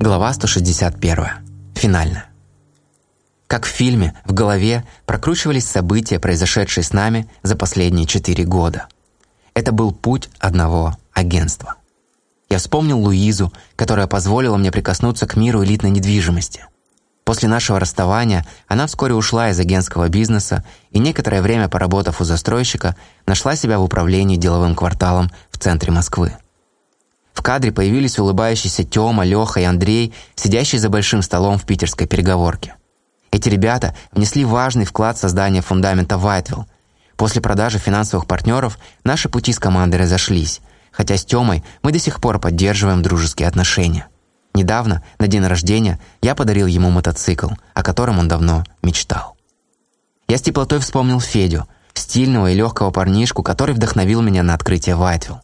Глава 161. Финальная. Как в фильме, в голове прокручивались события, произошедшие с нами за последние четыре года. Это был путь одного агентства. Я вспомнил Луизу, которая позволила мне прикоснуться к миру элитной недвижимости. После нашего расставания она вскоре ушла из агентского бизнеса и некоторое время поработав у застройщика, нашла себя в управлении деловым кварталом в центре Москвы. В кадре появились улыбающиеся Тёма, Лёха и Андрей, сидящие за большим столом в питерской переговорке. Эти ребята внесли важный вклад в создание фундамента Вайтвилл. После продажи финансовых партнеров наши пути с командой разошлись, хотя с Тёмой мы до сих пор поддерживаем дружеские отношения. Недавно, на день рождения, я подарил ему мотоцикл, о котором он давно мечтал. Я с теплотой вспомнил Федю, стильного и легкого парнишку, который вдохновил меня на открытие Вайтвилл.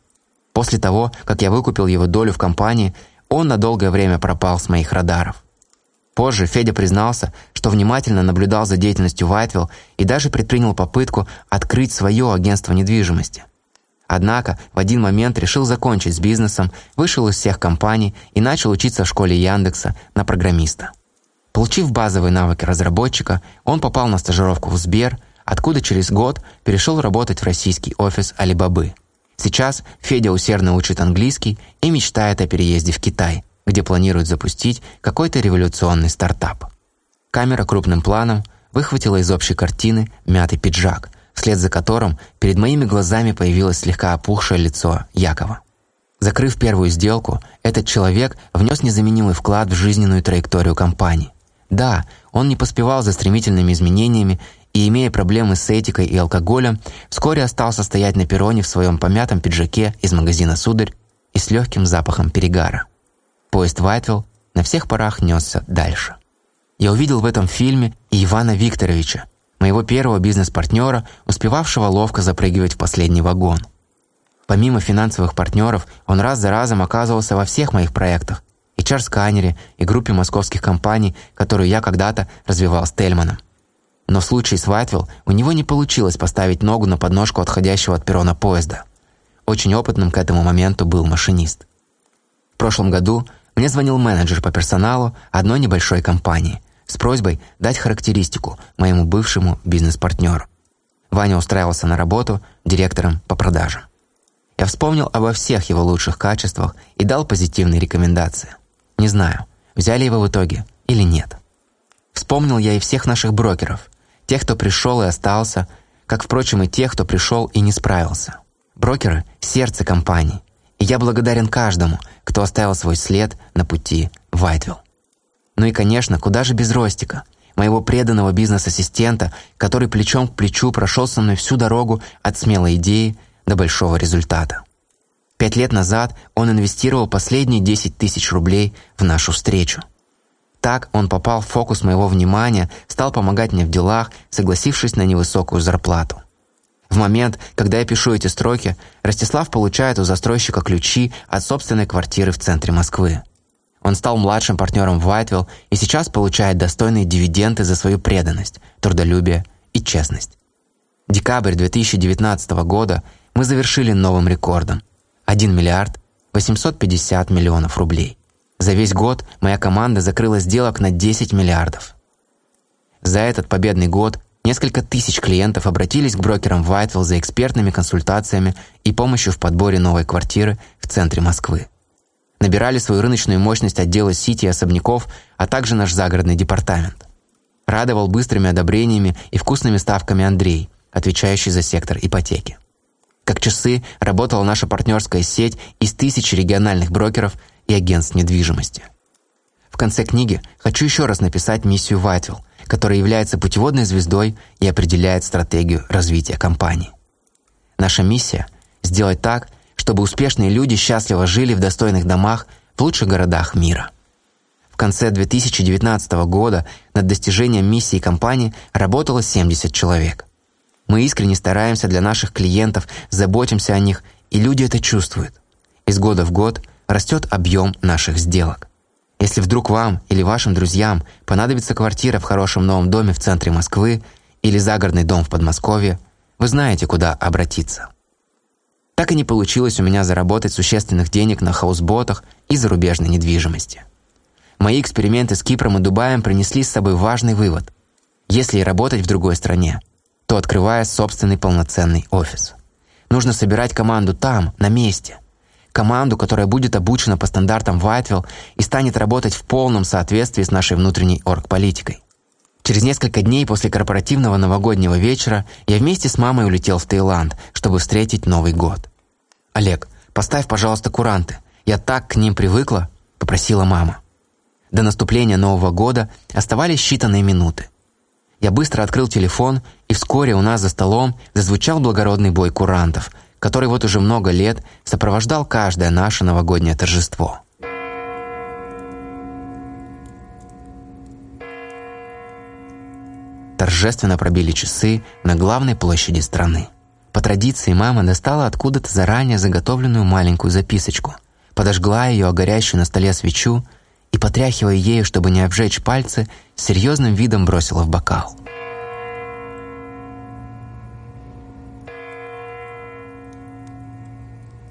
После того, как я выкупил его долю в компании, он на долгое время пропал с моих радаров. Позже Федя признался, что внимательно наблюдал за деятельностью Вайтвилл и даже предпринял попытку открыть свое агентство недвижимости. Однако в один момент решил закончить с бизнесом, вышел из всех компаний и начал учиться в школе Яндекса на программиста. Получив базовые навыки разработчика, он попал на стажировку в Сбер, откуда через год перешел работать в российский офис Алибабы. Сейчас Федя усердно учит английский и мечтает о переезде в Китай, где планирует запустить какой-то революционный стартап. Камера крупным планом выхватила из общей картины мятый пиджак – вслед за которым перед моими глазами появилось слегка опухшее лицо Якова. Закрыв первую сделку, этот человек внес незаменимый вклад в жизненную траекторию компании. Да, он не поспевал за стремительными изменениями и, имея проблемы с этикой и алкоголем, вскоре остался стоять на перроне в своем помятом пиджаке из магазина «Сударь» и с легким запахом перегара. Поезд Вайтвилл на всех парах несся дальше. Я увидел в этом фильме и Ивана Викторовича, моего первого бизнес-партнера, успевавшего ловко запрыгивать в последний вагон. Помимо финансовых партнеров, он раз за разом оказывался во всех моих проектах, HR-сканере и группе московских компаний, которую я когда-то развивал с Тельманом. Но в случае с Вайтвилл у него не получилось поставить ногу на подножку отходящего от перрона поезда. Очень опытным к этому моменту был машинист. В прошлом году мне звонил менеджер по персоналу одной небольшой компании – с просьбой дать характеристику моему бывшему бизнес-партнеру. Ваня устраивался на работу директором по продажам. Я вспомнил обо всех его лучших качествах и дал позитивные рекомендации. Не знаю, взяли его в итоге или нет. Вспомнил я и всех наших брокеров, тех, кто пришел и остался, как, впрочем, и тех, кто пришел и не справился. Брокеры – сердце компании, и я благодарен каждому, кто оставил свой след на пути в Вайтвилл. Ну и, конечно, куда же без Ростика, моего преданного бизнес-ассистента, который плечом к плечу прошел со мной всю дорогу от смелой идеи до большого результата. Пять лет назад он инвестировал последние 10 тысяч рублей в нашу встречу. Так он попал в фокус моего внимания, стал помогать мне в делах, согласившись на невысокую зарплату. В момент, когда я пишу эти строки, Ростислав получает у застройщика ключи от собственной квартиры в центре Москвы. Он стал младшим партнером в Вайтвилл и сейчас получает достойные дивиденды за свою преданность, трудолюбие и честность. Декабрь 2019 года мы завершили новым рекордом – 1 миллиард 850 миллионов рублей. За весь год моя команда закрыла сделок на 10 миллиардов. За этот победный год несколько тысяч клиентов обратились к брокерам Вайтвилл за экспертными консультациями и помощью в подборе новой квартиры в центре Москвы набирали свою рыночную мощность отдела Сити и особняков, а также наш загородный департамент. Радовал быстрыми одобрениями и вкусными ставками Андрей, отвечающий за сектор ипотеки. Как часы работала наша партнерская сеть из тысяч региональных брокеров и агентств недвижимости. В конце книги хочу еще раз написать миссию Вайтвилл, которая является путеводной звездой и определяет стратегию развития компании. Наша миссия – сделать так, чтобы успешные люди счастливо жили в достойных домах в лучших городах мира. В конце 2019 года над достижением миссии компании работало 70 человек. Мы искренне стараемся для наших клиентов, заботимся о них, и люди это чувствуют. Из года в год растет объем наших сделок. Если вдруг вам или вашим друзьям понадобится квартира в хорошем новом доме в центре Москвы или загородный дом в Подмосковье, вы знаете, куда обратиться. Так и не получилось у меня заработать существенных денег на хаусботах и зарубежной недвижимости. Мои эксперименты с Кипром и Дубаем принесли с собой важный вывод. Если и работать в другой стране, то открывая собственный полноценный офис. Нужно собирать команду там, на месте. Команду, которая будет обучена по стандартам Whiteville и станет работать в полном соответствии с нашей внутренней оргполитикой. Через несколько дней после корпоративного новогоднего вечера я вместе с мамой улетел в Таиланд, чтобы встретить Новый год. «Олег, поставь, пожалуйста, куранты. Я так к ним привыкла», — попросила мама. До наступления Нового года оставались считанные минуты. Я быстро открыл телефон, и вскоре у нас за столом зазвучал благородный бой курантов, который вот уже много лет сопровождал каждое наше новогоднее торжество. Торжественно пробили часы на главной площади страны. По традиции мама достала откуда-то заранее заготовленную маленькую записочку, подожгла ее о горящую на столе свечу и, потряхивая ею, чтобы не обжечь пальцы, серьезным видом бросила в бокал.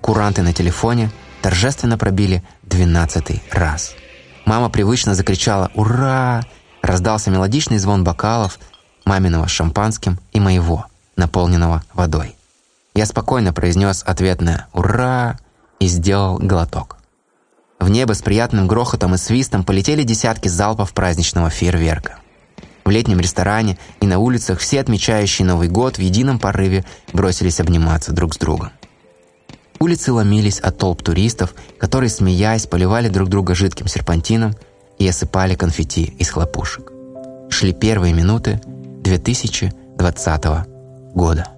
Куранты на телефоне торжественно пробили двенадцатый раз. Мама привычно закричала «Ура!», раздался мелодичный звон бокалов, маминого шампанским и моего, наполненного водой. Я спокойно произнес ответное «Ура!» и сделал глоток. В небо с приятным грохотом и свистом полетели десятки залпов праздничного фейерверка. В летнем ресторане и на улицах все отмечающие Новый год в едином порыве бросились обниматься друг с другом. Улицы ломились от толп туристов, которые, смеясь, поливали друг друга жидким серпантином и осыпали конфетти из хлопушек. Шли первые минуты 2020 года.